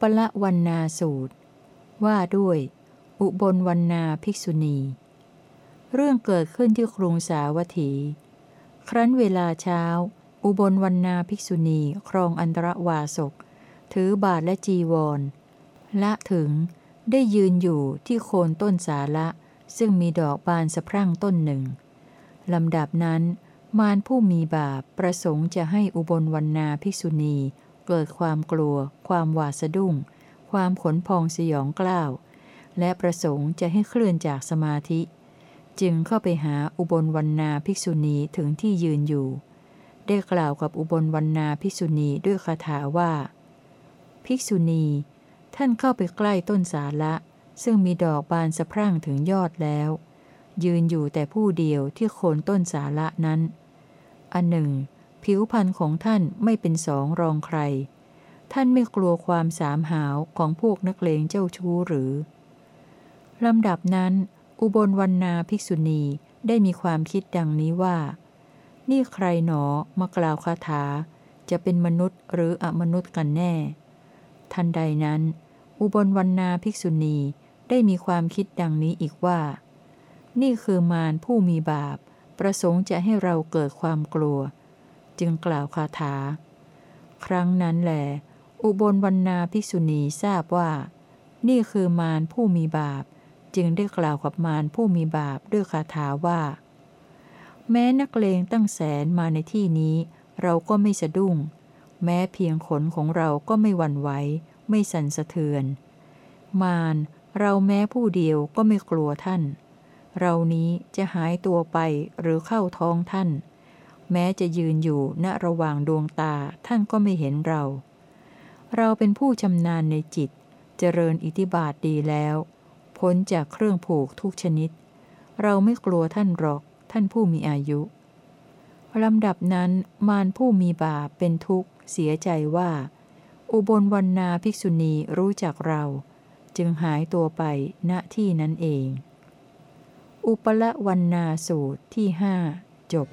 ปละวันนาสูตร ว่าด้วย อุบลวันนาภิกษุณี เรื่องเกิดขึ้นที่กรุงสาวัตถี ครั้นเวลาเช้า อุบลวันนาภิกษุณีครองอันตรวาสก ถือบาทและจีวร ละถึงได้ยืนอยู่ที่โคนต้นสาละ ซึ่งมีดอกบานสะพรั่งต้นหนึ่งลำดับนั้น มารผู้มีบาปประสงค์จะให้อุบลวันนาภิกษุณี เกิดความกลัว ความหวาดสะดุ้ง ความขนพองสยองกล้าว และประสงค์จะให้เคลื่อนจากสมาธิ จึงเข้าไปหาอุบลวันนาภิกษุณีถึงที่ยืนอยู่ ได้กล่าวกับอุบลวันนาภิกษุณีด้วยคาถาว่า ภิกษุณี ท่านเข้าไปใกล้ต้นสาละซึ่งมีดอกบานสะพรั่งถึงยอดแล้ว ยืนอยู่แต่ผู้เดียวที่โคนต้นสาละนั้น อันหนึ่ง ผิวพรรณของท่านไม่เป็นสองรองใคร ท่านไม่กลัวความสามหาวของพวกนักเลงเจ้าชู้หรือลำดับนั้น อุบลวันนาภิกษุณีได้มีความคิดดังนี้ว่า นี่ใครหนอมากล่าวคาถา จะเป็นมนุษย์หรืออมนุษย์กันแน่ ทันใดนั้น อุบลวันนาภิกษุณีได้มีความคิดดังนี้อีกว่า นี่คือมารผู้มีบาป ประสงค์จะให้เราเกิดความกลัว จึงกล่าวคาถา ครั้งนั้นแหลอุบลวันนาภิกษุณีทราบว่า นี่คือมารผู้มีบาป จึงได้กล่าวกับมารผู้มีบาปด้วยคาถาว่า แม้นักเลงตั้งแสนมาในที่นี้ เราก็ไม่สะดุ้ง แม้เพียงขนของเราก็ไม่หวั่นไหวไม่สั่นสะเทือน มารเราแม้ผู้เดียวก็ไม่กลัวท่าน เรานี้จะหายตัวไปหรือเข้าท้องท่าน แม้จะยืนอยู่ณระหว่างดวงตาท่านก็ไม่เห็นเรา เราเป็นผู้ชำนาญในจิต เจริญอิทธิบาทดีแล้ว พ้นจากเครื่องผูกทุกชนิด เราไม่กลัวท่านหรอก ท่านผู้มีอายุลำดับนั้นมารผู้มีบาปเป็นทุกข์เสียใจว่า อุบลวันนาภิกษุณีรู้จักเรา จึงหายตัวไปณที่นั้นเอง อุปละวันนาสูตรที่ห้าจบ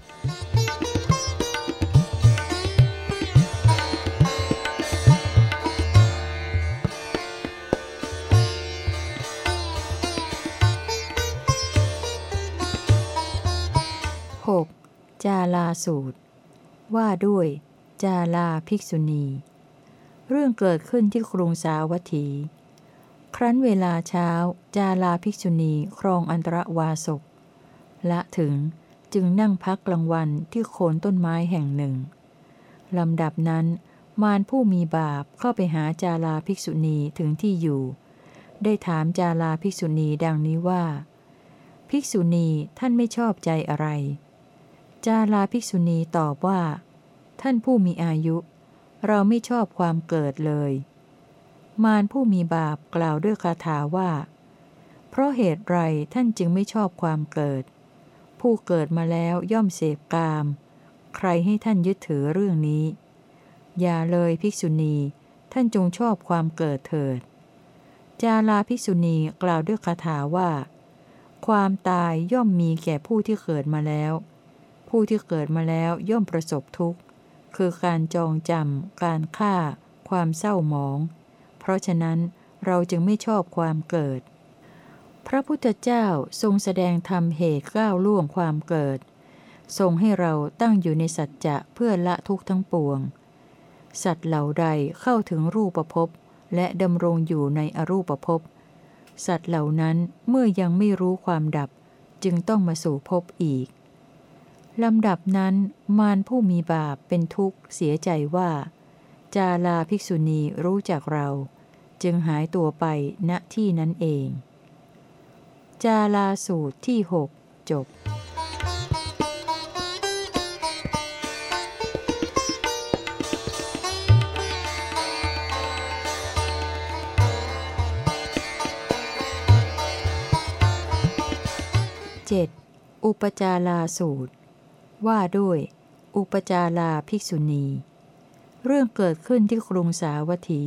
6. จาลาสูตร ว่าด้วย จาลาภิกษุณี เรื่องเกิดขึ้นที่กรุงสาวัตถี ครั้นเวลาเช้า จาลาภิกษุณีครองอันตรวาสกละถึงจึงนั่งพักกลางวันที่โคนต้นไม้แห่งหนึ่ง ลำดับนั้นมารผู้มีบาปเข้าไปหาจาลาภิกษุณีถึงที่อยู่ ได้ถามจาลาภิกษุณีดังนี้ว่า ภิกษุณีท่านไม่ชอบใจอะไร จาลาภิกษุณีตอบว่า ท่านผู้มีอายุ เราไม่ชอบความเกิดเลย มารผู้มีบาปกล่าวด้วยคาถาว่า เพราะเหตุไรท่านจึงไม่ชอบความเกิด ผู้เกิดมาแล้วย่อมเสพกาม ใครให้ท่านยึดถือเรื่องนี้ อย่าเลยภิกษุณี ท่านจงชอบความเกิดเถิด จาลาภิกษุณีกล่าวด้วยคาถาว่า ความตายย่อมมีแก่ผู้ที่เกิดมาแล้ว ผู้ที่เกิดมาแล้วย่อมประสบทุกข์ คือการจองจำ การฆ่า ความเศร้าหมอง เพราะฉะนั้นเราจึงไม่ชอบความเกิด พระพุทธเจ้าทรงแสดงธรรมเหตุก้าวล่วงความเกิด ทรงให้เราตั้งอยู่ในสัจจะเพื่อละทุกข์ทั้งปวง สัตว์เหล่าใดเข้าถึงรูปภพและดำรงอยู่ในอรูปภพ สัตว์เหล่านั้นเมื่อยังไม่รู้ความดับจึงต้องมาสู่ภพอีก ลำดับนั้นมารผู้มีบาปเป็นทุกข์เสียใจว่า จาลาภิกษุณีรู้จักเรา จึงหายตัวไปณที่นั้นเอง จาลาสูตรที่หกจบ 7. อุปจาราสูตร ว่าด้วย อุปจาราภิกษุณี เรื่องเกิดขึ้นที่กรุงสาวัตถี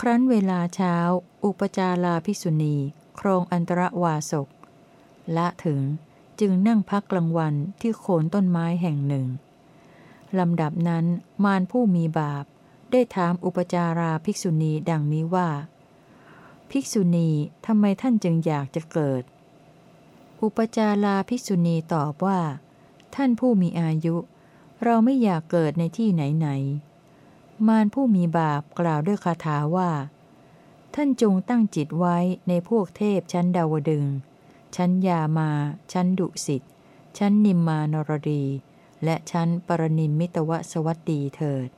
ครั้นเวลาเช้า อุปจาราภิกษุณี ครองอันตรวาสกละถึงจึงนั่งพักกลางวันที่โคนต้นไม้แห่งหนึ่ง ลำดับนั้นมารผู้มีบาป ได้ถามอุปจาราภิกษุณีดังนี้ว่า ภิกษุณีทำไมท่านจึงอยากจะเกิด อุปจาราภิกษุณีตอบว่า ท่านผู้มีอายุ เราไม่อยากเกิดในที่ไหนไหน มารผู้มีบาปกล่าวด้วยคาถาว่า ท่านจงตั้งจิตไว้ในพวกเทพชั้นดาวดึง ชั้นยามา ชั้นดุสิต ชั้นนิมมานรดี และชั้นปรนิมมิตวสวัสดีเถิด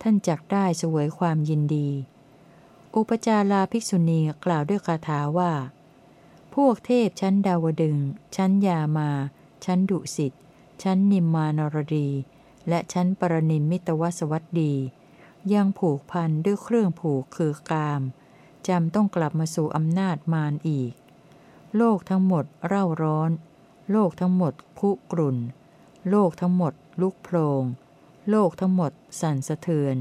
ท่านจักได้เสวยความยินดี อุปจาราภิกษุณีกล่าวด้วยคาถาว่า พวกเทพชั้นดาวดึง ชั้นยามา ชั้นดุสิต ชั้นนิมมานรดี และชั้นปรนิมมิตวสวัสดี ยังผูกพันด้วยเครื่องผูกคือกาม จำต้องกลับมาสู่อำนาจมารอีก โลกทั้งหมดเร่าร้อน โลกทั้งหมดคุกรุ่น โลกทั้งหมดลุกโพลง โลกทั้งหมดสั่นสะเทือน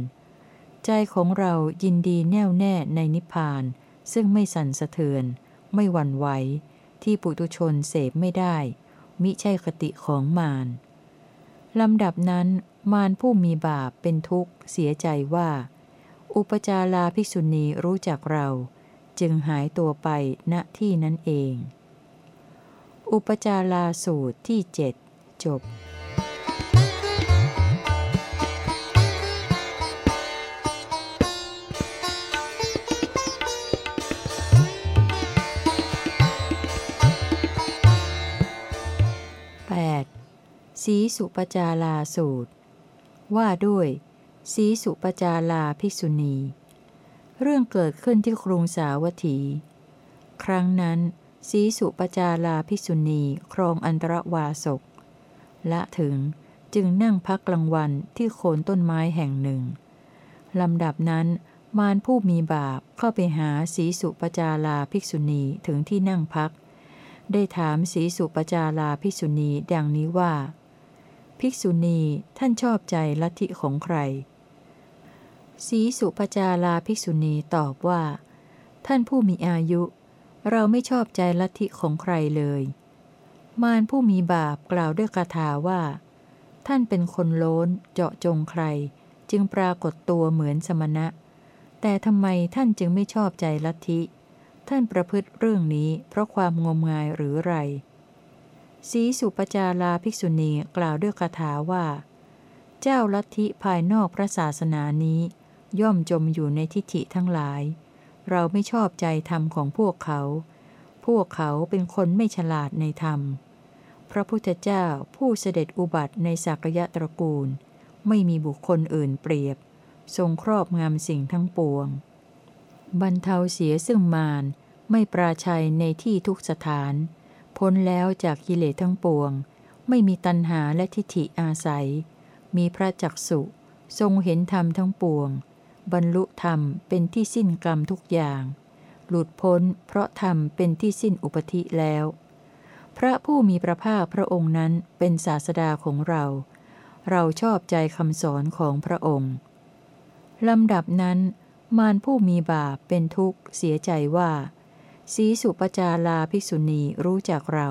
ใจของเรายินดีแน่วแน่ในนิพพาน ซึ่งไม่สั่นสะเทือน ไม่หวั่นไหวที่ปุตุชนเสพไม่ได้ มิใช่คติของมารลำดับนั้นมารผู้มีบาปเป็นทุกข์ เสียใจว่า อุปจาราภิกษุณีรู้จักเรา จึงหายตัวไปณที่นั้นเอง อุปจาราสูตรที่เจ็ดจบ สีสุปจาราสูตร ว่าด้วย สีสุปจาราภิกษุณี เรื่องเกิดขึ้นที่กรุงสาวัตถี ครั้งนั้น สีสุปจาราภิกษุณีครองอันตรวาสกและถึงจึงนั่งพักกลางวันที่โคนต้นไม้แห่งหนึ่งลำดับนั้น มารผู้มีบาปเข้าไปหาสีสุปจาราภิกษุณีถึงที่นั่งพัก ได้ถามสีสุปจาราภิกษุณีดังนี้ว่า ภิกษุณีท่านชอบใจลัทธิของใคร สีสุปจาราภิกษุณีตอบว่า ท่านผู้มีอายุ เราไม่ชอบใจลัทธิของใครเลย มารผู้มีบาปกล่าวด้วยคาถาว่า ท่านเป็นคนโล้นเจาะจงใคร จึงปรากฏตัวเหมือนสมณะ แต่ทำไมท่านจึงไม่ชอบใจลัทธิ ท่านประพฤติเรื่องนี้เพราะความงมงายหรือไร สีสุปจาราภิกษุณีกล่าวด้วยคาถาว่า เจ้าลัทธิภายนอกพระศาสนานี้ ย่อมจมอยู่ในทิฏฐิทั้งหลาย เราไม่ชอบใจธรรมของพวกเขา พวกเขาเป็นคนไม่ฉลาดในธรรม พระพุทธเจ้าผู้เสด็จอุบัติในสักยะตระกูล ไม่มีบุคคลอื่นเปรียบ ทรงครอบงำสิ่งทั้งปวง บรรเทาเสียซึ่งมารไม่ปราชัยในที่ทุกสถาน พ้นแล้วจากกิเลสทั้งปวง ไม่มีตัณหาและทิฏฐิอาศัย มีพระจักสุทรงเห็นธรรมทั้งปวง บรรลุธรรมเป็นที่สิ้นกรรมทุกอย่าง หลุดพ้นเพราะธรรมเป็นที่สิ้นอุปธิแล้ว พระผู้มีพระภาคพระองค์นั้นเป็นศาสดาของเรา เราชอบใจคำสอนของพระองค์ลำดับนั้น มารผู้มีบาปเป็นทุกข์เสียใจว่า สีสุปจาราภิกษุณีรู้จักเรา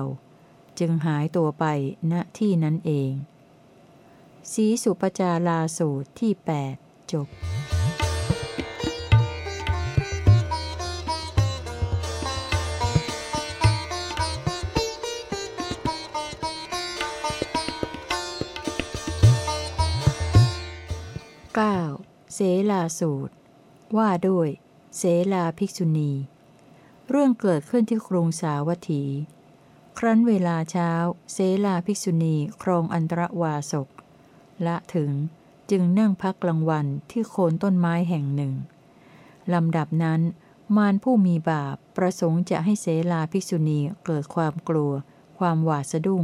จึงหายตัวไปณที่นั้นเอง สีสุปจาราสูตรที่ 8 จบเสลาสูตร ว่าด้วย เสลาภิกษุณี เรื่องเกิดขึ้นที่กรุงสาวัตถี ครั้นเวลาเช้า เสลาภิกษุณีครองอันตรวาสกละถึงจึงนั่งพักกลางวันที่โคนต้นไม้แห่งหนึ่ง ลำดับนั้น มารผู้มีบาปประสงค์จะให้เสลาภิกษุณีเกิดความกลัว ความหวาดสะดุ้ง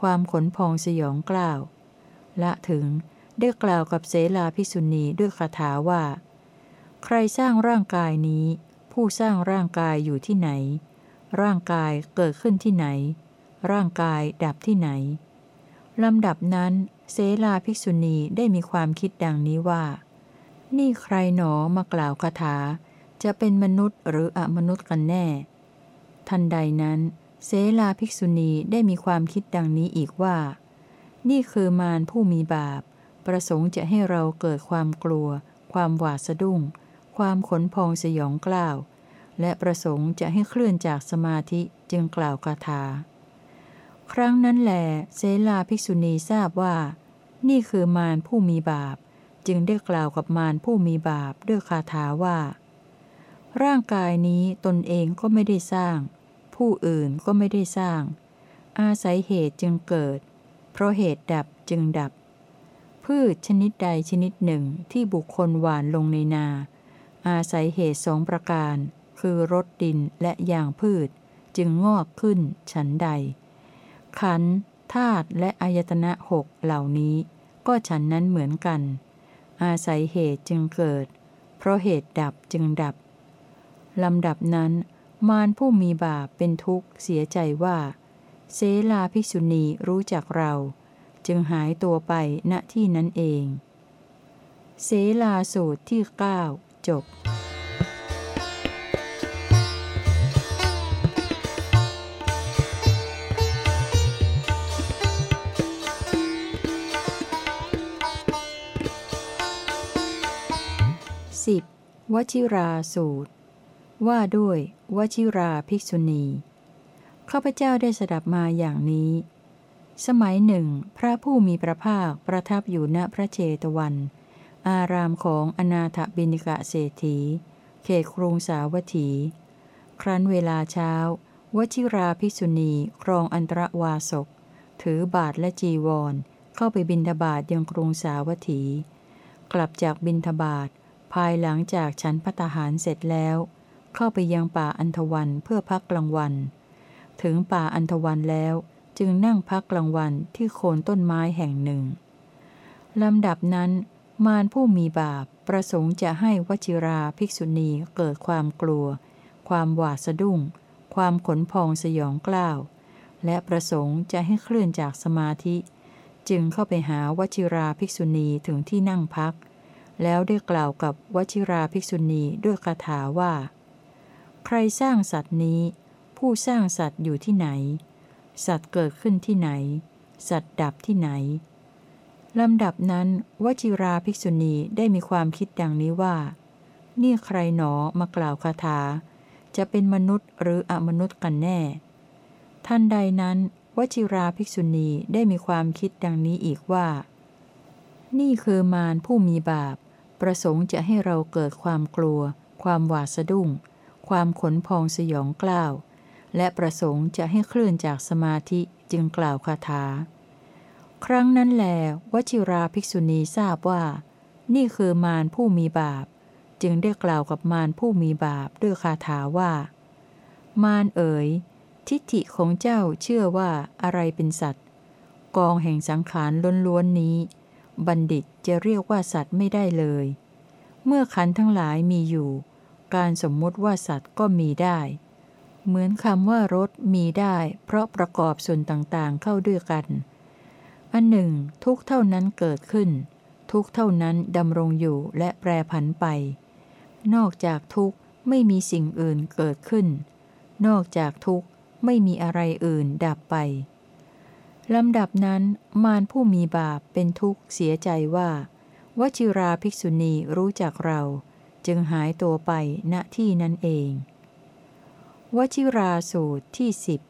ความขนพองสยองกล้าว ละถึงได้กล่าวกับเสลาภิกษุณีด้วยคาถาว่า ใครสร้างร่างกายนี้ ผู้สร้างร่างกายอยู่ที่ไหน ร่างกายเกิดขึ้นที่ไหน ร่างกายดับที่ไหน ลำดับนั้นเสลาภิกษุณีได้มีความคิดดังนี้ว่า นี่ใครหนอมากล่าวคาถา จะเป็นมนุษย์หรืออมนุษย์กันแน่ ทันใดนั้น เสลาภิกษุณีได้มีความคิดดังนี้อีกว่า นี่คือมารผู้มีบาป ประสงค์จะให้เราเกิดความกลัว ความหวาดสะดุ้ง ความขนพองสยองกล้าว และประสงค์จะให้เคลื่อนจากสมาธิจึงกล่าวคาถา ครั้งนั้นแหลเซลาภิกษุณีทราบว่า นี่คือมารผู้มีบาป จึงได้กล่าวกับมารผู้มีบาปด้วยคาถาว่า ร่างกายนี้ตนเองก็ไม่ได้สร้าง ผู้อื่นก็ไม่ได้สร้าง อาศัยเหตุจึงเกิด เพราะเหตุดับจึงดับ พืชชนิดใดชนิดหนึ่งที่บุคคลหวานลงในนา อาศัยเหตุสองประการ คือรดดินและยางพืช จึงงอกขึ้นฉันใด ขันธ์ธาตุและอายตนะหกเหล่านี้ ก็ฉันนั้นเหมือนกัน อาศัยเหตุจึงเกิด เพราะเหตุดับจึงดับ ลำดับนั้น มารผู้มีบาปเป็นทุกข์เสียใจว่า เสลาภิกษุณีรู้จักเรา จึงหายตัวไปณที่นั้นเอง เสลาสูตรที่ 9 จบ 10. วชิราสูตร ว่าด้วย วชิราภิกษุณี ข้าพเจ้าได้สดับมาอย่างนี้ สมัยหนึ่ง พระผู้มีพระภาคประทับอยู่ณพระเชตวัน อารามของอนาถบินิกะเศรษฐี เขตกรุงสาวัตถี ครั้นเวลาเช้า วชิราภิกษุณีครองอันตรวาสก ถือบาทและจีวร เข้าไปบินทบาทยังกรุงสาวัตถี กลับจากบินทบาทภายหลังจากฉันพัตหารเสร็จแล้ว เข้าไปยังป่าอันทวันเพื่อพักกลางวัน ถึงป่าอันทวันแล้วจึงนั่งพักกลางวันที่โคนต้นไม้แห่งหนึ่งลำดับนั้น มารผู้มีบาปประสงค์จะให้วชิราภิกษุณีเกิดความกลัว ความหวาดสะดุ้ง ความขนพองสยองกล้าว และประสงค์จะให้เคลื่อนจากสมาธิ จึงเข้าไปหาวชิราภิกษุณีถึงที่นั่งพัก แล้วได้กล่าวกับวชิราภิกษุณีด้วยคาถาว่า ใครสร้างสัตว์นี้ ผู้สร้างสัตว์อยู่ที่ไหน สัตว์เกิดขึ้นที่ไหน สัตว์ดับที่ไหน ลำดับนั้นวชิราภิกษุณีได้มีความคิดดังนี้ว่า นี่ใครหนอมากล่าวคาถา จะเป็นมนุษย์หรืออมนุษย์กันแน่ ท่านใดนั้นวชิราภิกษุณีได้มีความคิดดังนี้อีกว่า นี่คือมารผู้มีบาป ประสงค์จะให้เราเกิดความกลัว ความหวาดสะดุ้ง ความขนพองสยองกล้าว และประสงค์จะให้เคลื่อนจากสมาธิจึงกล่าวคาถา ครั้งนั้นแลวชิราภิกษุณีทราบว่า นี่คือมารผู้มีบาป จึงได้กล่าวกับมารผู้มีบาปด้วยคาถาว่า มารเอ๋ย ทิฏฐิของเจ้าเชื่อว่าอะไรเป็นสัตว์ กองแห่งสังขารล้วนๆนี้ บัณฑิตจะเรียกว่าสัตว์ไม่ได้เลย เมื่อขันทั้งหลายมีอยู่ การสมมติว่าสัตว์ก็มีได้ เหมือนคำว่ารถมีได้ เพราะประกอบส่วนต่างๆเข้าด้วยกัน อันหนึ่ง ทุกเท่านั้นเกิดขึ้น ทุกเท่านั้นดำรงอยู่และแปรผันไป นอกจากทุกไม่มีสิ่งอื่นเกิดขึ้น นอกจากทุกไม่มีอะไรอื่นดับไปลำดับนั้นมารผู้มีบาปเป็นทุกข์เสียใจว่าวชิราภิกษุณีรู้จักเรา จึงหายตัวไปณที่นั้นเอง วชิราสูตรที่สิบ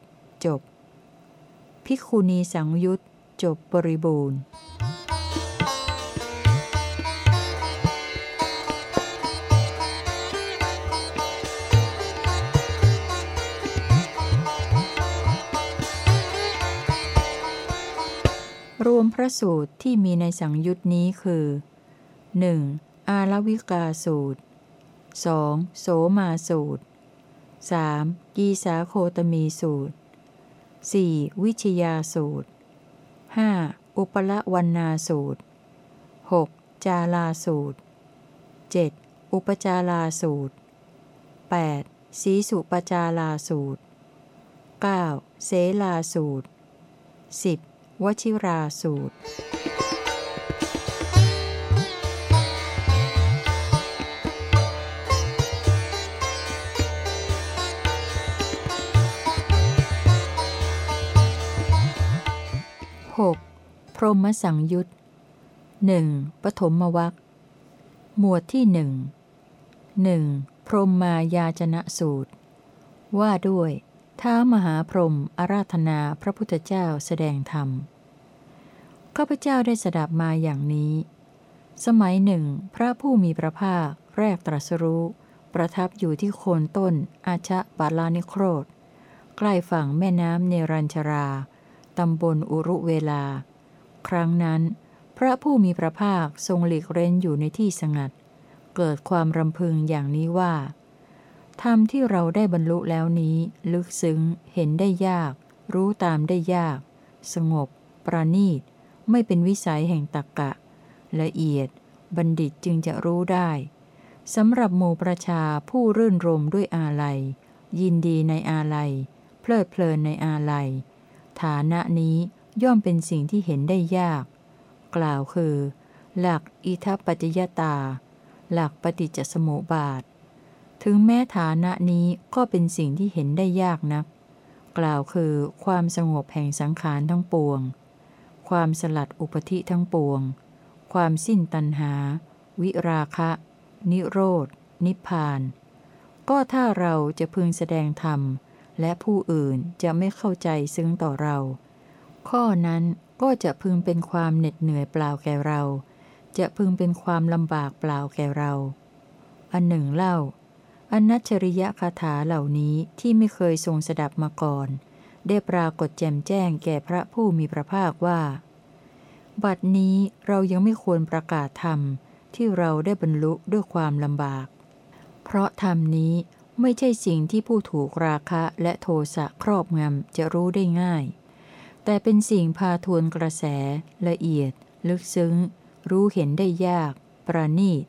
จบ ภิกขุณีสังยุต จบบริบูรณ์รวมพระสูตรที่มีในสังยุตนี้คือ 1. อาลวิกาสูตร 2. โสมาสูตร 3. กีสาโคตมีสูตร 4. วิชยาสูตร 5. อุปละวันนาสูตร 6. จาลาสูตร 7. อุปจาราสูตร 8. สีสุปจาราสูตร 9. เสลาสูตร 10. วชิราสูตร รหมสังยุตหนึ่งปฐมวัคหมวดที่หนึ่งหนึ่งพรหมมายาจนะสูตร ว่าด้วยท้ามหาพรหมอาราธนาพระพุทธเจ้าแสดงธรรมข้าพเจ้าได้สดับมาอย่างนี้ สมัยหนึ่ง พระผู้มีพระภาคแรกตรัสรู้ ประทับอยู่ที่โคนต้น อาชะบาลานิโครธ ใกล้ฝั่งแม่น้ำเนรัญชรา ตำบลอุรุเวลา ครั้งนั้น พระผู้มีพระภาคทรงหลีกเร้นอยู่ในที่สงัด เกิดความรำพึงอย่างนี้ว่าธรรมที่เราได้บรรลุแล้วนี้ ลึกซึ้ง เห็นได้ยาก รู้ตามได้ยาก สงบ ประณีต ไม่เป็นวิสัยแห่งตักกะ ละเอียด บัณฑิตจึงจะรู้ได้สำหรับหมู่ประชาผู้รื่นรมด้วยอาลัย ยินดีในอาลัย เพลิดเพลินในอาลัย ฐานะนี้ ย่อมเป็นสิ่งที่เห็นได้ยาก กล่าวคือ หลักอิทัปปัจจยตา หลักปฏิจจสมุปบาท ถึงแม้ฐานะนี้ก็เป็นสิ่งที่เห็นได้ยากนัก กล่าวคือความสงบแห่งสังขารทั้งปวง ความสลัดอุปธิทั้งปวง ความสิ้นตัณหา วิราคะ นิโรธ นิพพาน ก็ถ้าเราจะพึงแสดงธรรม และผู้อื่นจะไม่เข้าใจซึ้งต่อเรา ข้อนั้นก็จะพึงเป็นความเหน็ดเหนื่อยเปล่าแก่เรา จะพึงเป็นความลำบากเปล่าแก่เรา อันหนึ่งเล่าอนัชริยคาถาเหล่านี้ที่ไม่เคยทรงสดับมาก่อน ได้ปรากฏแจ่มแจ้งแก่พระผู้มีพระภาคว่า บัดนี้เรายังไม่ควรประกาศธรรมที่เราได้บรรลุด้วยความลำบาก เพราะธรรมนี้ไม่ใช่สิ่งที่ผู้ถูกราคะและโทสะครอบงำจะรู้ได้ง่าย แต่เป็นสิ่งพาทวนกระแส ละเอียด ลึกซึ้ง รู้เห็นได้ยาก ประณีต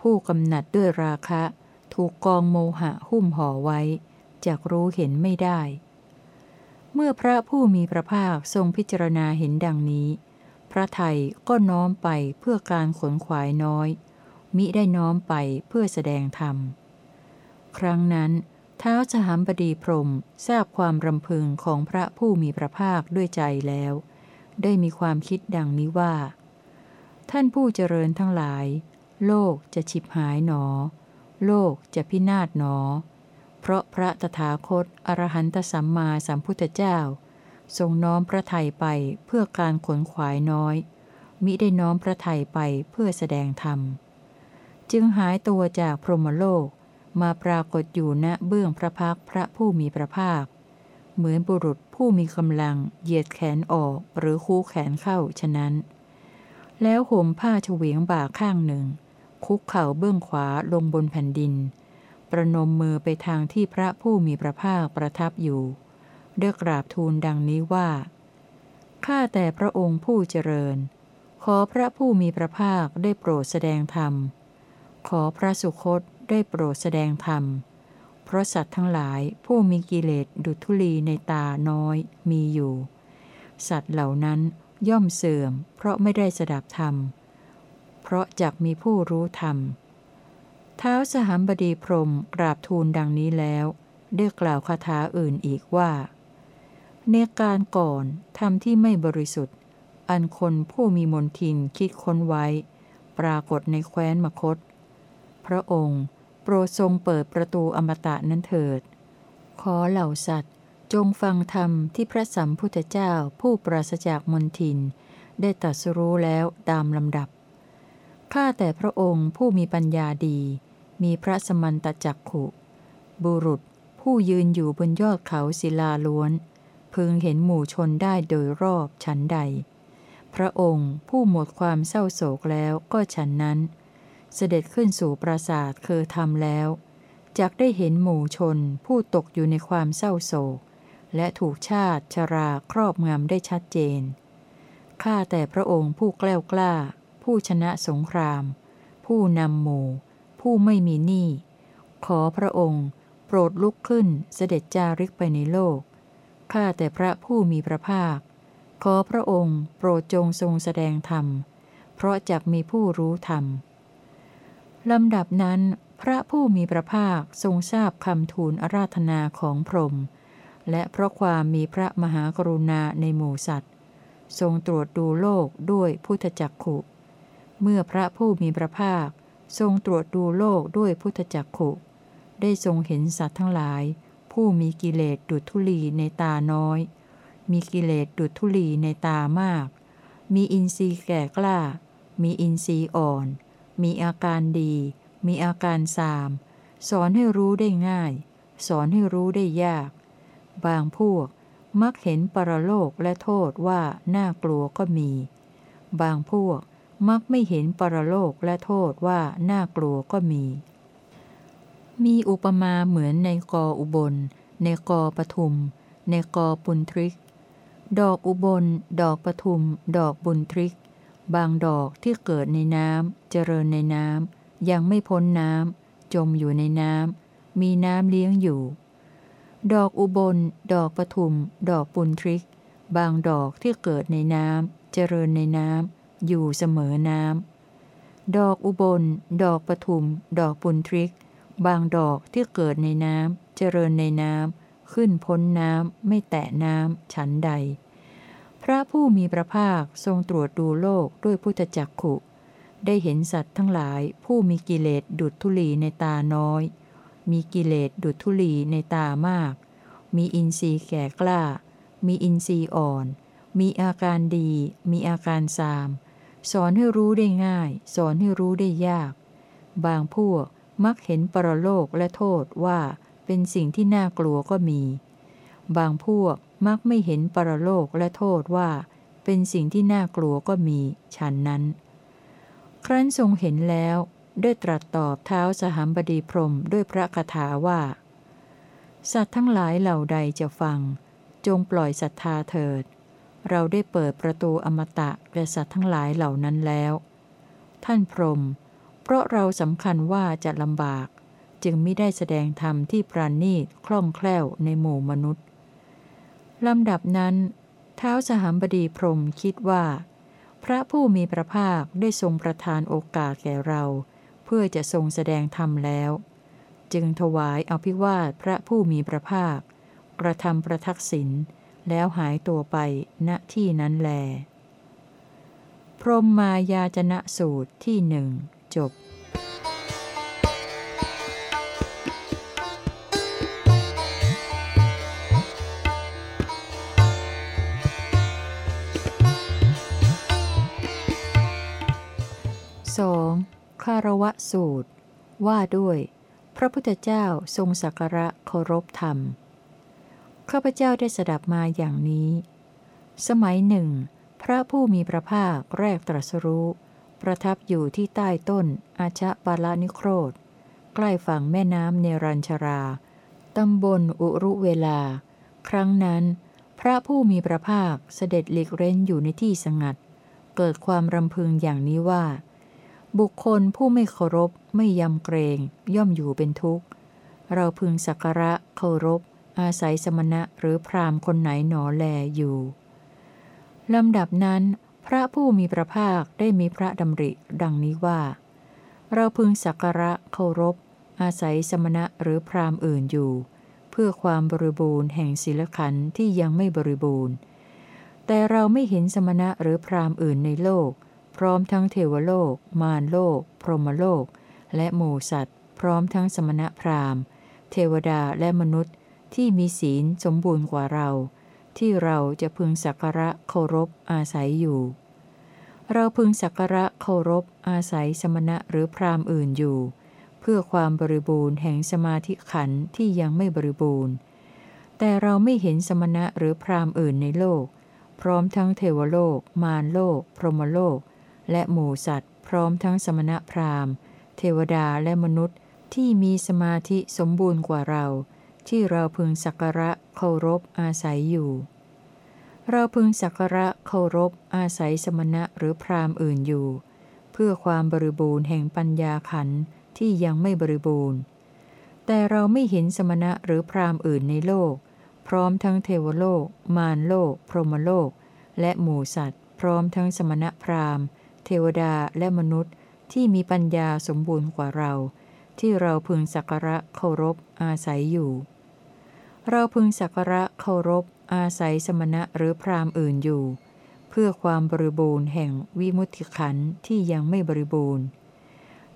ผู้กำหนัดด้วยราคะ ถูกกองโมหะหุ้มห่อไว้จากรู้เห็นไม่ได้ เมื่อพระผู้มีพระภาคทรงพิจารณาเห็นดังนี้ พระไทยก็น้อมไปเพื่อการขนขวายน้อย มิได้น้อมไปเพื่อแสดงธรรม ครั้งนั้น ท้าสหัมบดีพรมทราบความรำพึงของพระผู้มีพระภาคด้วยใจแล้ว ได้มีความคิดดังนี้ว่า ท่านผู้เจริญทั้งหลาย โลกจะฉิบหายหนอ โลกจะพินาศหนอ เพราะพระตถาคตอรหันตสัมมาสัมพุทธเจ้า ทรงน้อมพระไทยไปเพื่อการขนขวายน้อย มิได้น้อมพระไทยไปเพื่อแสดงธรรม จึงหายตัวจากพรหมโลก มาปรากฏอยู่ณเบื้องพระพักพระผู้มีพระภาค เหมือนบุรุษผู้มีกำลังเหยียดแขนออกหรือคู่แขนเข้าฉะนั้น แล้วห่มผ้าเฉวียงบ่าข้างหนึ่ง คุกเข่าเบื้องขวาลงบนแผ่นดิน ประนมมือไปทางที่พระผู้มีพระภาคประทับอยู่เด้กราบทูลดังนี้ว่า ข้าแต่พระองค์ผู้เจริญ ขอพระผู้มีพระภาคได้โปรดแสดงธรรม ขอพระสุคต ได้โปรดแสดงธรรม เพราะสัตว์ทั้งหลายผู้มีกิเลสดุทุลีในตาน้อยมีอยู่ สัตว์เหล่านั้นย่อมเสื่อม เพราะไม่ได้สดับธรรม เพราะจักมีผู้รู้ธรรม เท้าสหัมบดีพรมกราบทูลดังนี้แล้วได้กล่าวคาถาอื่นอีกว่า ในการก่อนทำที่ไม่บริสุทธิ์ อันคนผู้มีมนทินคิดค้นไว้ ปรากฏในแคว้นมคต พระองค์ โปรดทรงเปิดประตูอมตะนั้นเถิด ขอเหล่าสัตว์ จงฟังธรรมที่พระสัมพุทธเจ้าผู้ปราศจากมนทิน ได้ตรัสรู้แล้วตามลำดับ ข้าแต่พระองค์ผู้มีปัญญาดี มีพระสมันตจักขุ บุรุษผู้ยืนอยู่บนยอดเขาศิลาล้วน พึงเห็นหมู่ชนได้โดยรอบชั้นใด พระองค์ผู้หมดความเศร้าโศกแล้วก็ฉันนั้น เสด็จขึ้นสู่ปราสาทเคอทำแล้วจักได้เห็นหมู่ชนผู้ตกอยู่ในความเศร้าโศก และถูกชาติชราครอบงำได้ชัดเจน ข้าแต่พระองค์ผู้แกล้วกล้า ผู้ชนะสงคราม ผู้นำหมู่ ผู้ไม่มีหนี้ ขอพระองค์โปรดลุกขึ้นเสด็จจาริกไปในโลก ข้าแต่พระผู้มีพระภาค ขอพระองค์โปรดจงทรงแสดงธรรม เพราะจักมีผู้รู้ธรรม ลำดับนั้น พระผู้มีพระภาคทรงทราบคำทูลอาราธนาของพรหมและเพราะความมีพระมหากรุณาในหมู่สัตว์ ทรงตรวจดูโลกด้วยพุทธจักขุ เมื่อพระผู้มีพระภาค ทรงตรวจดูโลกด้วยพุทธจักขุ ได้ทรงเห็นสัตว์ทั้งหลาย ผู้มีกิเลสดุจทุลีในตาน้อย มีกิเลสดุจทุลีในตามาก มีอินทรีย์แก่กล้า มีอินทรีย์อ่อน มีอาการดี มีอาการสาม สอนให้รู้ได้ง่าย สอนให้รู้ได้ยาก บางพวกมักเห็นปรโลกและโทษว่าน่ากลัวก็มี บางพวกมักไม่เห็นปรโลกและโทษว่าน่ากลัวก็มี มีอุปมาเหมือนในกออุบล ในกอปทุม ในกอปุนทริก ดอกอุบล ดอกปทุม ดอกบุญทริก บางดอกที่เกิดในน้ำเจริญในน้ำยังไม่พ้นน้ำจมอยู่ในน้ำมีน้ำเลี้ยงอยู่ ดอกอุบล ดอกปทุม ดอกปุนทริก บางดอกที่เกิดในน้ำเจริญในน้ำอยู่เสมอน้ำดอกอุบล ดอกปทุม ดอกปุนทริก บางดอกที่เกิดในน้ำเจริญในน้ำขึ้นพ้นน้ำไม่แตะน้ำฉันใด พระผู้มีพระภาคทรงตรวจดูโลกด้วยพุทธจักขุ ได้เห็นสัตว์ทั้งหลายผู้มีกิเลสดุดทุลีในตาน้อย มีกิเลสดุดทุลีในตามาก มีอินทรีย์แก่กล้า มีอินทรีย์อ่อน มีอาการดี มีอาการสาม สอนให้รู้ได้ง่าย สอนให้รู้ได้ยาก บางพวกมักเห็นปรโลกและโทษว่าเป็นสิ่งที่น่ากลัวก็มี บางพวก มักไม่เห็นปรโลกและโทษว่า เป็นสิ่งที่น่ากลัวก็มีฉันนั้น ครั้นทรงเห็นแล้วได้ตรัสตอบเท้าสหัมบดีพรมด้วยพระคาถาว่า สัตว์ทั้งหลายเหล่าใดจะฟัง จงปล่อยศรัทธาเถิด เราได้เปิดประตูอมตะแก่สัตว์ทั้งหลายเหล่านั้นแล้ว ท่านพรม เพราะเราสำคัญว่าจะลำบาก จึงไม่ได้แสดงธรรมที่ปราณีตคล่องแคล่วในหมู่มนุษย์ ลำดับนั้น เท้าสหัมบดีพรมคิดว่า พระผู้มีพระภาคได้ทรงประทานโอกาสแก่เรา เพื่อจะทรงแสดงธรรมแล้ว จึงถวายอภิวาทพระผู้มีพระภาค กระทำประทักษิณแล้วหายตัวไปณที่นั้นแล พรมมายาจนะสูตรที่หนึ่งจบ 2. คารวะสูตร ว่าด้วย พระพุทธเจ้าทรงสักการะเคารพธรรม ข้าพเจ้าได้สดับมาอย่างนี้ สมัยหนึ่ง พระผู้มีพระภาคแรกตรัสรู้ ประทับอยู่ที่ใต้ต้น อาชะบาลานิโครธ ใกล้ฝั่งแม่น้ำเนรัญชรา ตำบลอุรุเวลา ครั้งนั้น พระผู้มีพระภาคเสด็จหลีกเร้นอยู่ในที่สงัด เกิดความรำพึงอย่างนี้ว่า บุคคลผู้ไม่เคารพ ไม่ยำเกรง ย่อมอยู่เป็นทุกข์ เราพึงสักการะเคารพ อาศัยสมณะหรือพรามคนไหนหนอแลอยู่ลำดับนั้น พระผู้มีพระภาคได้มีพระดำริดังนี้ว่า เราพึงสักการะเคารพ อาศัยสมณะหรือพรามอื่นอยู่ เพื่อความบริบูรณ์แห่งศีลขันธ์ที่ยังไม่บริบูรณ์ แต่เราไม่เห็นสมณะหรือพรามอื่นในโลก พร้อมทั้งเทวโลก มารโลก พรหมโลก และหมูสัตว์ พร้อมทั้งสมณะพราหมณ์ เทวดาและมนุษย์ที่มีศีลสมบูรณ์กว่าเรา ที่เราจะพึงสักการะเคารพอาศัยอยู่ เราพึงสักการะเคารพอาศัยสมณะหรือพราหมณ์อื่นอยู่ เพื่อความบริบูรณ์แห่งสมาธิขันธ์ที่ยังไม่บริบูรณ์ แต่เราไม่เห็นสมณะหรือพราหมณ์อื่นในโลก พร้อมทั้งเทวโลก มารโลก พรหมโลก และหมู่สัตว์ พร้อมทั้งสมณะพราหมณ์ เทวดาและมนุษย์ที่มีสมาธิสมบูรณ์กว่าเรา ที่เราพึงสักการะเคารพอาศัยอยู่ เราพึงสักการะเคารพอาศัยสมณะหรือพราหมณ์อื่นอยู่ เพื่อความบริบูรณ์แห่งปัญญาขันธ์ที่ยังไม่บริบูรณ์ แต่เราไม่เห็นสมณะหรือพราหมณ์อื่นในโลก พร้อมทั้งเทวโลก มารโลก พรหมโลก และหมู่สัตว์ พร้อมทั้งสมณะพราหมณ์ เทวดาและมนุษย์ที่มีปัญญาสมบูรณ์กว่าเรา ที่เราพึงสักการะเคารพอาศัยอยู่ เราพึงสักการะเคารพอาศัยสมณะหรือพราหมณ์อื่นอยู่ เพื่อความบริบูรณ์แห่งวิมุติขันธ์ที่ยังไม่บริบูรณ์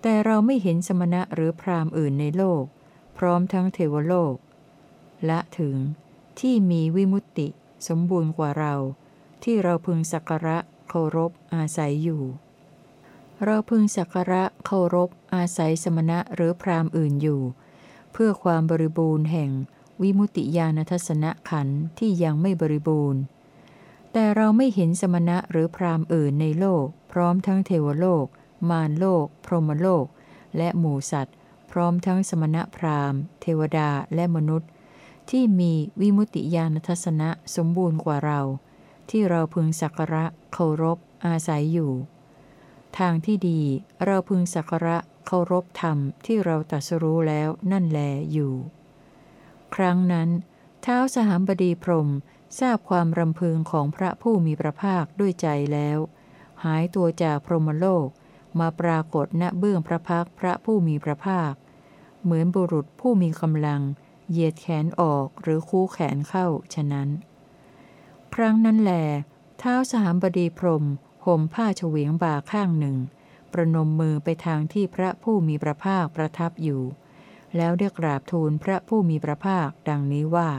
แต่เราไม่เห็นสมณะหรือพราหมณ์อื่นในโลก พร้อมทั้งเทวโลก และถึงที่มีวิมุตติสมบูรณ์กว่าเรา ที่เราพึงสักการะารพอาศัยอยู่ เราพึงสักการะเคารพ อาศัยสมณะหรือพราหมณ์อื่นอยู่ เพื่อความบริบูรณ์แห่งวิมุตติญาณทัศนขันธ์ที่ยังไม่บริบูรณ์ แต่เราไม่เห็นสมณะหรือพราหมณ์อื่นในโลก พร้อมทั้งเทวโลก มารโลก พรหมโลก และหมู่สัตว์ พร้อมทั้งสมณะพราหมณ์ เทวดาและมนุษย์ ที่มีวิมุตติญาณทัศนะสมบูรณ์กว่าเรา ที่เราพึงสักการะเคารพ อาศัยอยู่ ทางที่ดีเราพึงสักการะเคารพธรรมที่เราตัสรู้แล้วนั่นแลอยู่ ครั้งนั้น เท้าสหามบดีพรมทราบความรำพึงของพระผู้มีพระภาคด้วยใจแล้ว หายตัวจากพรหมโลกมาปรากฏณเบื้องพระพักพระผู้มีพระภาค เหมือนบุรุษผู้มีกำลัง เหยียดแขนออกหรือคู่แขนเข้าฉะนั้น ครั้งนั้นแลเท้าสหามบดีพรมห่มผ้าเฉวียงบ่าข้างหนึ่ง ประนมมือไปทางที่พระผู้มีพระภาคประทับอยู่ แล้วเรียกราบทูลพระผู้มีพระภาคดังนี้ว่า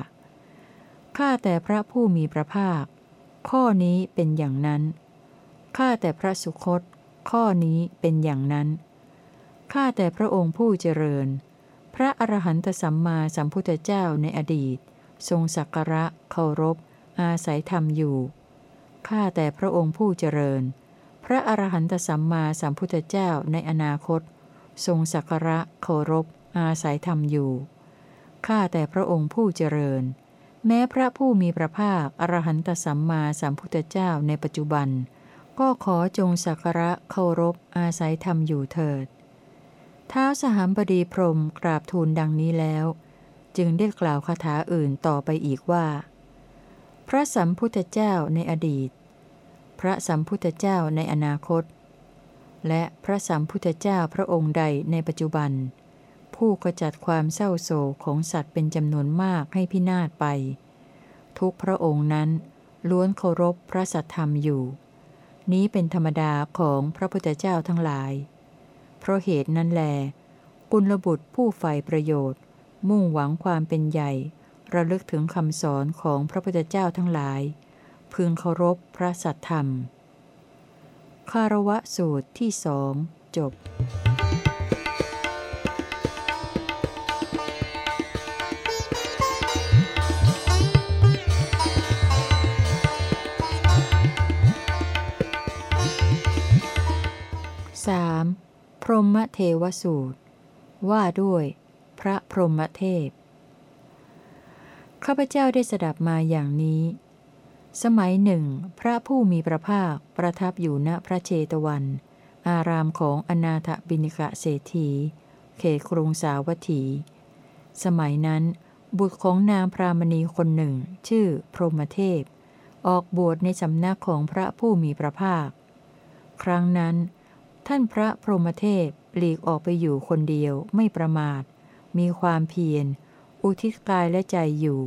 ข้าแต่พระผู้มีพระภาค ข้อนี้เป็นอย่างนั้น ข้าแต่พระสุคต ข้อนี้เป็นอย่างนั้น ข้าแต่พระองค์ผู้เจริญ พระอรหันตสัมมาสัมพุทธเจ้าในอดีต ทรงสักการะเคารพ อาศัยธรรมอยู่ ข้าแต่พระองค์ผู้เจริญ พระอรหันตสัมมาสัมพุทธเจ้าในอนาคต ทรงสักการะเคารพ อาศัยธรรมอยู่ ข้าแต่พระองค์ผู้เจริญ แม้พระผู้มีพระภาคอรหันตสัมมาสัมพุทธเจ้าในปัจจุบัน ก็ขอจงสักการะเคารพ อาศัยธรรมอยู่เถิดท้าวสหามบดีพรมกราบทูลดังนี้แล้ว จึงได้กล่าวคาถาอื่นต่อไปอีกว่า พระสัมพุทธเจ้าในอดีต พระสัมพุทธเจ้าในอนาคต และพระสัมพุทธเจ้าพระองค์ใดในปัจจุบัน ผู้ขจัดความเศร้าโศกของสัตว์เป็นจำนวนมากให้พินาศไป ทุกพระองค์นั้น ล้วนเคารพพระสัทธรรมอยู่ นี้เป็นธรรมดาของพระพุทธเจ้าทั้งหลาย เพราะเหตุนั้นแล กุลบุตรผู้ใฝ่ประโยชน์ มุ่งหวังความเป็นใหญ่ ระลึกถึงคำสอนของพระพุทธเจ้าทั้งหลาย พึงเคารพพระสัทธรรม คารวะสูตรที่สองจบ 3. พรหมเทวสูตร ว่าด้วย พระพรหมเทพ ข้าพเจ้าได้สดับมาอย่างนี้ สมัยหนึ่ง พระผู้มีพระภาคประทับอยู่ณพระเชตวัน อารามของอนาถบิณิกะเศรษฐี เขตกรุงสาวัตถี สมัยนั้น บุตรของนางพรามณีคนหนึ่ง ชื่อพรหมเทพ ออกบวชในสำนักของพระผู้มีพระภาค ครั้งนั้น ท่านพระพรหมเทพหลีกออกไปอยู่คนเดียวไม่ประมาท มีความเพียร อุทิศกายและใจอยู่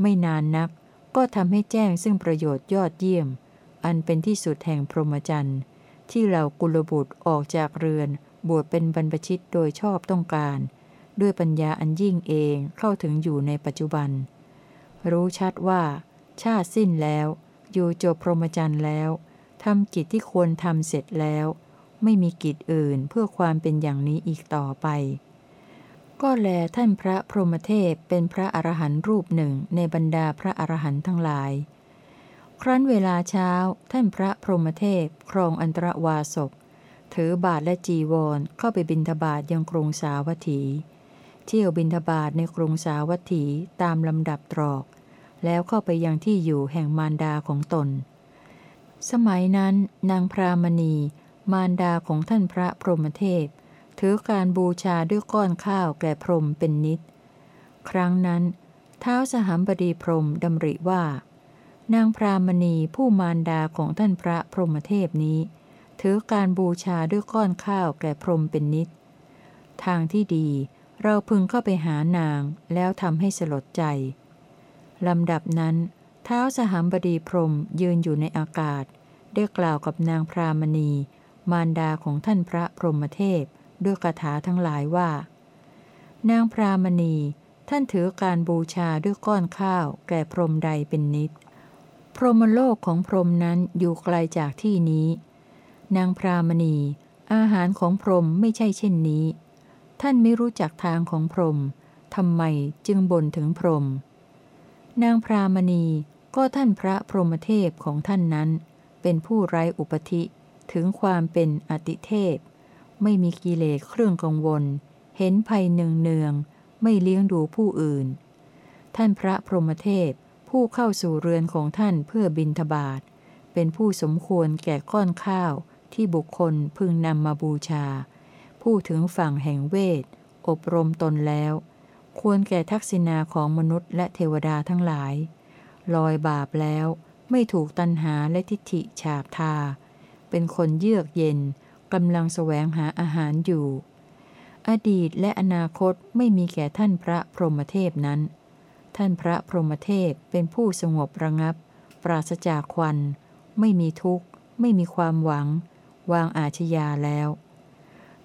ไม่นานนักก็ทำให้แจ้งซึ่งประโยชน์ยอดเยี่ยม อันเป็นที่สุดแห่งพรหมจรรย์ที่เหล่ากุลบุตรออกจากเรือน บวชเป็นบรรพชิตโดยชอบต้องการ ด้วยปัญญาอันยิ่งเองเข้าถึงอยู่ในปัจจุบัน รู้ชัดว่า ชาติสิ้นแล้ว อยู่จบพรหมจรรย์แล้วทำกิจที่ควรทำเสร็จแล้ว ไม่มีกิจอื่นเพื่อความเป็นอย่างนี้อีกต่อไป ก็แลท่านพระพรหมเทพเป็นพระอรหันต์รูปหนึ่งในบรรดาพระอรหันต์ทั้งหลาย ครั้นเวลาเช้าท่านพระพรหมเทพครองอันตรวาสกถือบาทและจีวรเข้าไปบิณฑบาตยังกรุงสาวัตถี เที่ยวบิณฑบาตในกรุงสาวัตถีตามลำดับตรอก แล้วเข้าไปยังที่อยู่แห่งมารดาของตน สมัยนั้น นางพรามณี มารดาของท่านพระพรหมเทพ ถือการบูชาด้วยก้อนข้าวแก่พรหมเป็นนิด ครั้งนั้นเท้าวสหัมบดีพรหมดำริว่า นางพรามณีผู้มารดาของท่านพระพรหมเทพนี้ ถือการบูชาด้วยก้อนข้าวแก่พรหมเป็นนิด ทางที่ดีเราพึงเข้าไปหานางแล้วทำให้สลดใจลำดับนั้น เท้าวสหัมบดีพรหมยืนอยู่ในอากาศ ได้กล่าวกับนางพรามณี มารดาของท่านพระพรหมเทพ ด้วยคาถาทั้งหลายว่า นางพรามณี ท่านถือการบูชาด้วยก้อนข้าวแก่พรหมใดเป็นนิด พรหมโลกของพรหมนั้นอยู่ไกลจากที่นี้ นางพรามณี อาหารของพรหมไม่ใช่เช่นนี้ ท่านไม่รู้จักทางของพรหมทำไมจึงบ่นถึงพรหมนางพรามณีก็ท่านพระพรหมเทพของท่านนั้น เป็นผู้ไร้อุปธิถึงความเป็นอติเทพ ไม่มีกิเลสเครื่องกังวล เห็นภัยเนืองเนือง ไม่เลี้ยงดูผู้อื่น ท่านพระพรหมเทพผู้เข้าสู่เรือนของท่านเพื่อบินทบาทเป็นผู้สมควรแก่ก้อนข้าวที่บุคคลพึงนำมาบูชา ผู้ถึงฝั่งแห่งเวท อบรมตนแล้ว ควรแก่ทักษิณาของมนุษย์และเทวดาทั้งหลาย ลอยบาปแล้วไม่ถูกตัณหาและทิฏฐิฉาบทา เป็นคนเยือกเย็น กำลังแสวงหาอาหารอยู่ อดีตและอนาคตไม่มีแก่ท่านพระพรหมเทพนั้น ท่านพระพรหมเทพเป็นผู้สงบระงับ ปราศจากควัน ไม่มีทุกข์ ไม่มีความหวัง วางอาชญาแล้ว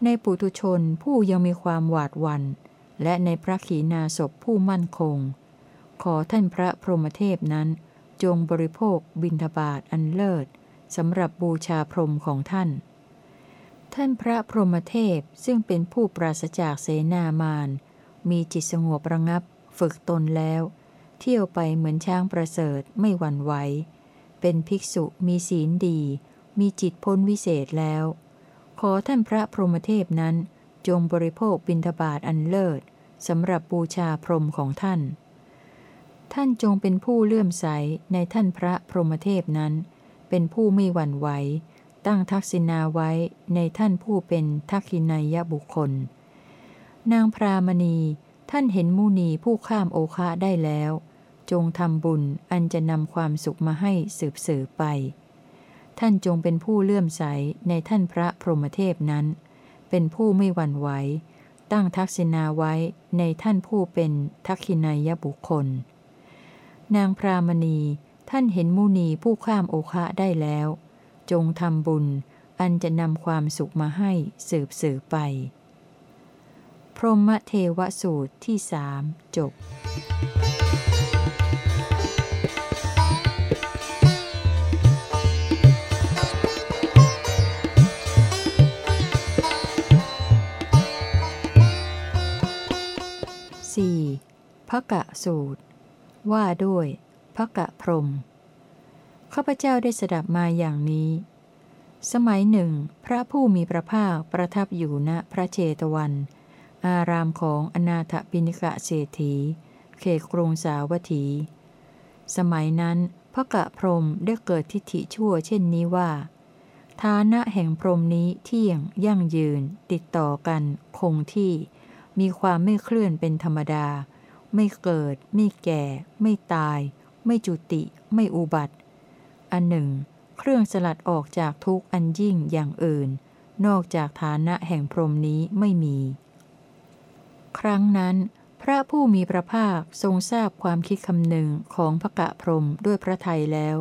ในปุถุชนผู้ยังมีความหวาดหวัน่นและในพระขีณาสพผู้มั่นคง ขอท่านพระพรหมเทพนั้น จงบริโภคบิณฑบาตอันเลิศสำหรับบูชาพรหมของท่าน ท่านพระพรหมเทพซึ่งเป็นผู้ปราศจากเสนามาน มีจิตสงบระงับ ฝึกตนแล้ว เที่ยวไปเหมือนช้างประเสริฐไม่หวั่นไหว เป็นภิกษุมีศีลดี มีจิตพ้นวิเศษแล้ว ขอท่านพระพรหมเทพนั้นจงบริโภคบิณฑบาตอันเลิศสำหรับบูชาพรหมของท่าน ท่านจงเป็นผู้เลื่อมใสในท่านพระพรหมเทพนั้น เป็นผู้ไม่หวั่นไหว ตั้งทักษิณาไว้ในท่านผู้เป็นทักขินายบุคคล นางพรามณีท่านเห็นมุนีผู้ข้ามโอคะได้แล้ว จงทำบุญอันจะนำความสุขมาให้สืบสืบไป ท่านจงเป็นผู้เลื่อมใสในท่านพระพรหมเทพนั้น เป็นผู้ไม่หวั่นไหว ตั้งทักษิณาไว้ในท่านผู้เป็นทักขินายบุคคล นางพรามณีท่านเห็นมุนีผู้ข้ามโอคะได้แล้ว จงทำบุญ อันจะนำความสุขมาให้สืบสืบไป พรหมเทวสูตรที่สามจบ 4. พระกะสูตร ว่าด้วยพระกะพรม ข้าพเจ้าได้สดับมาอย่างนี้ สมัยหนึ่ง พระผู้มีพระภาคประทับอยู่ณพระเชตวัน อารามของอนาถปิณิกะเศรษฐี เขตกรุงสาวัตถี สมัยนั้นพระกะพรมได้เกิดทิฏฐิชั่วเช่นนี้ว่า ฐานะแห่งพรมนี้เที่ยง ยั่งยืน ติดต่อกัน คงที่ มีความไม่เคลื่อนเป็นธรรมดา ไม่เกิด ไม่แก่ ไม่ตาย ไม่จุติ ไม่อุบัติ อันหนึ่ง เครื่องสลัดออกจากทุกข์อันยิ่งอย่างอื่น นอกจากฐานะแห่งพรมนี้ไม่มี ครั้งนั้น พระผู้มีพระภาคทรงทราบความคิดคำหนึ่งของพระกะพรมด้วยพระทัยแล้ว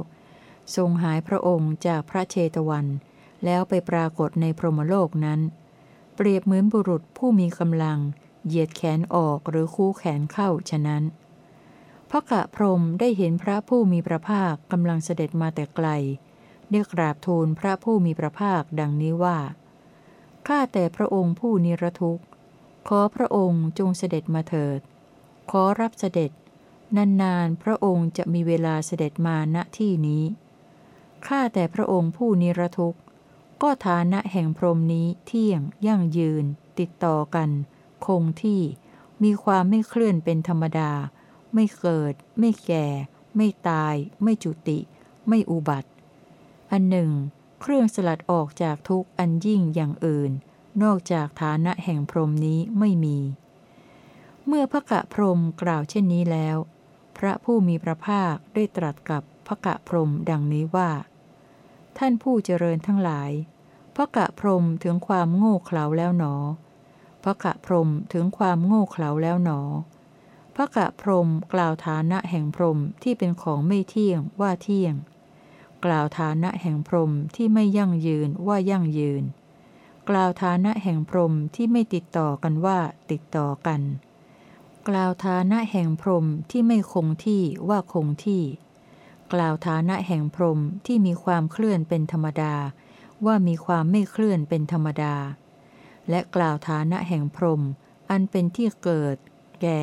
ทรงหายพระองค์จากพระเชตวัน แล้วไปปรากฏในพรหมโลกนั้น เปรียบเหมือนบุรุษผู้มีกำลัง เหยียดแขนออกหรือคู่แขนเข้าฉะนั้น ระกะพรมได้เห็นพระผู้มีพระภาคกำลังเสด็จมาแต่ไกลได้กราบทูลพระผู้มีพระภาคดังนี้ว่า ข้าแต่พระองค์ผู้นิรทุกข์ ขอพระองค์จงเสด็จมาเถิด ขอรับเสด็จ นานๆ พระองค์จะมีเวลาเสด็จมาณที่นี้ ข้าแต่พระองค์ผู้นิรทุกข์ ก็ฐานะแห่งพรมนี้เที่ยง ยั่งยืน ติดต่อกัน คงที่ มีความไม่เคลื่อนเป็นธรรมดา ไม่เกิด ไม่แก่ ไม่ตาย ไม่จุติ ไม่อุบัติ อันหนึ่ง เครื่องสลัดออกจากทุกข์อันยิ่งอย่างอื่น นอกจากฐานะแห่งพรหมนี้ไม่มี เมื่อพระกะพรหมกล่าวเช่นนี้แล้ว พระผู้มีพระภาคได้ตรัสกับพระกะพรหมดังนี้ว่า ท่านผู้เจริญทั้งหลายพระกะพรหมถึงความโง่เขลาแล้วหนอพระกะพรหมถึงความโง่เขลาแล้วหนอ พระกะพรมกล่าวฐานะแห่งพรมที่เป็นของไม่เที่ยงว่าเที่ยง กล่าวฐานะแห่งพรมที่ไม่ยั่งยืนว่ายั่งยืน กล่าวฐานะแห่งพรมที่ไม่ติดต่อกันว่าติดต่อกัน กล่าวฐานะแห่งพรมที่ไม่คงที่ว่าคงที่ กล่าวฐานะแห่งพรมที่มีความเคลื่อนเป็นธรรมดา ว่ามีความไม่เคลื่อนเป็นธรรมดา และกล่าวฐานะแห่งพรมอันเป็นที่เกิด แก่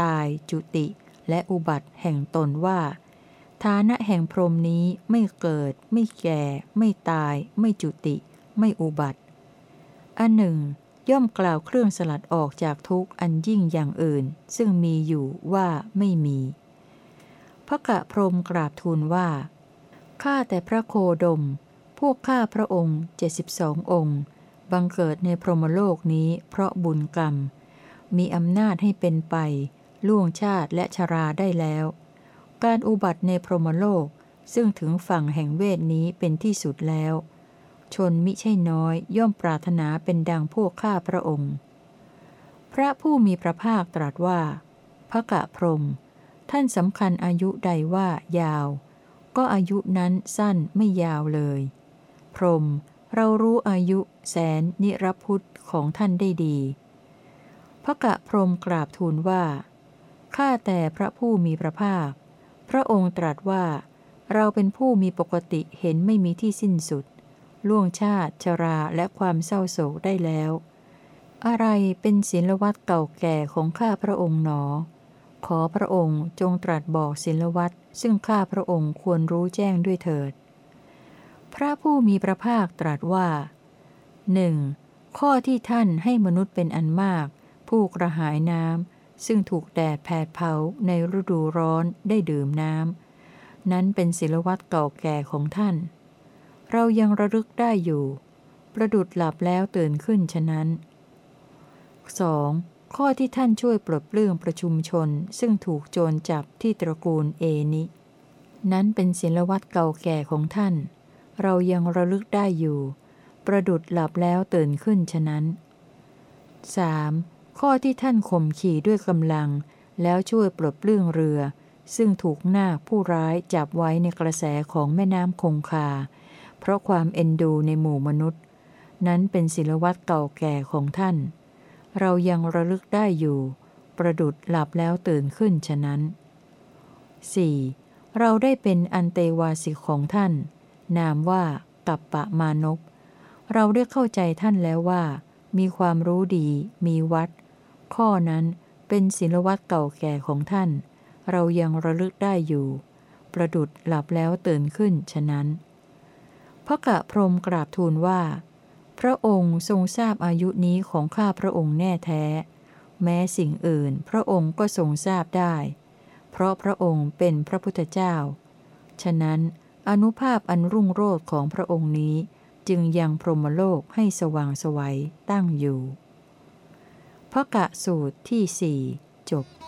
ตาย จุติ และอุบัติแห่งตนว่า ฐานะแห่งพรหมนี้ไม่เกิด ไม่แก่ ไม่ตาย ไม่จุติ ไม่อุบัติ อันหนึ่ง ย่อมกล่าวเครื่องสลัดออกจากทุกข์อันยิ่งอย่างอื่น ซึ่งมีอยู่ว่าไม่มีพระกะพรหมกราบทูลว่า ข้าแต่พระโคดม พวกข้าพระองค์เจ็ดสิบสององค์ บังเกิดในพรหมโลกนี้เพราะบุญกรรม มีอำนาจให้เป็นไป ล่วงชาติและชราได้แล้ว การอุบัติในพรหมโลกซึ่งถึงฝั่งแห่งเวทนี้เป็นที่สุดแล้ว ชนมิใช่น้อยย่อมปรารถนาเป็นดังพวกข้าพระองค์ พระผู้มีพระภาคตรัสว่า พระกะพรหมท่านสำคัญอายุใดว่ายาว ก็อายุนั้นสั้นไม่ยาวเลย พรหมเรารู้อายุแสนนิรพุทธของท่านได้ดีพระกะพรหมกราบทูลว่า ข้าแต่พระผู้มีพระภาค พระองค์ตรัสว่า เราเป็นผู้มีปกติเห็นไม่มีที่สิ้นสุด ล่วงชาติ ชราและความเศร้าโศกได้แล้ว อะไรเป็นศิลวัตเก่าแก่ของข้าพระองค์หนอ ขอพระองค์จงตรัสบอกศิลวัตซึ่งข้าพระองค์ควรรู้แจ้งด้วยเถิด พระผู้มีพระภาคตรัสว่าหนึ่งข้อที่ท่านให้มนุษย์เป็นอันมาก ผู้กระหายน้ำ ซึ่งถูกแดดแผดเผาในฤดูร้อนได้ดื่มน้ำนั้นเป็นศิลวัตเก่าแก่ของท่าน เรายังระลึกได้อยู่ ประดุดหลับแล้วตื่นขึ้นฉะนั้น 2. ข้อที่ท่านช่วยปลดเปลื้องประชุมชน ซึ่งถูกโจรจับที่ตระกูลเอนิ นั้นเป็นศิลวัตเก่าแก่ของท่าน เรายังระลึกได้อยู่ ประดุดหลับแล้วตื่นขึ้นฉะนั้น 3. ข้อที่ท่านข่มขี่ด้วยกำลัง แล้วช่วยปลดเปลื้องเรือ ซึ่งถูกนาคผู้ร้ายจับไว้ในกระแสของแม่น้ำคงคา เพราะความเอ็นดูในหมู่มนุษย์ นั้นเป็นศิลวัตเก่าแก่ของท่าน เรายังระลึกได้อยู่ ประดุดหลับแล้วตื่นขึ้นฉะนั้น 4. เราได้เป็นอันเตวาสิกของท่าน นามว่ากัปปะมานพเราได้เข้าใจท่านแล้วว่า มีความรู้ดี มีวัด ข้อนั้นเป็นศิลวัตเก่าแก่ของท่าน เรายังระลึกได้อยู่ ประดุดหลับแล้วตื่นขึ้นฉะนั้น พระกะพรมกราบทูลว่า พระองค์ทรงทราบอายุนี้ของข้าพระองค์แน่แท้ แม้สิ่งอื่นพระองค์ก็ทรงทราบได้ เพราะพระองค์เป็นพระพุทธเจ้า ฉะนั้นอนุภาพอันรุ่งโรจน์ของพระองค์นี้จึงยังพรหมโลกให้สว่างสวัยตั้งอยู่ พระกะสูตรที่สี่จบ「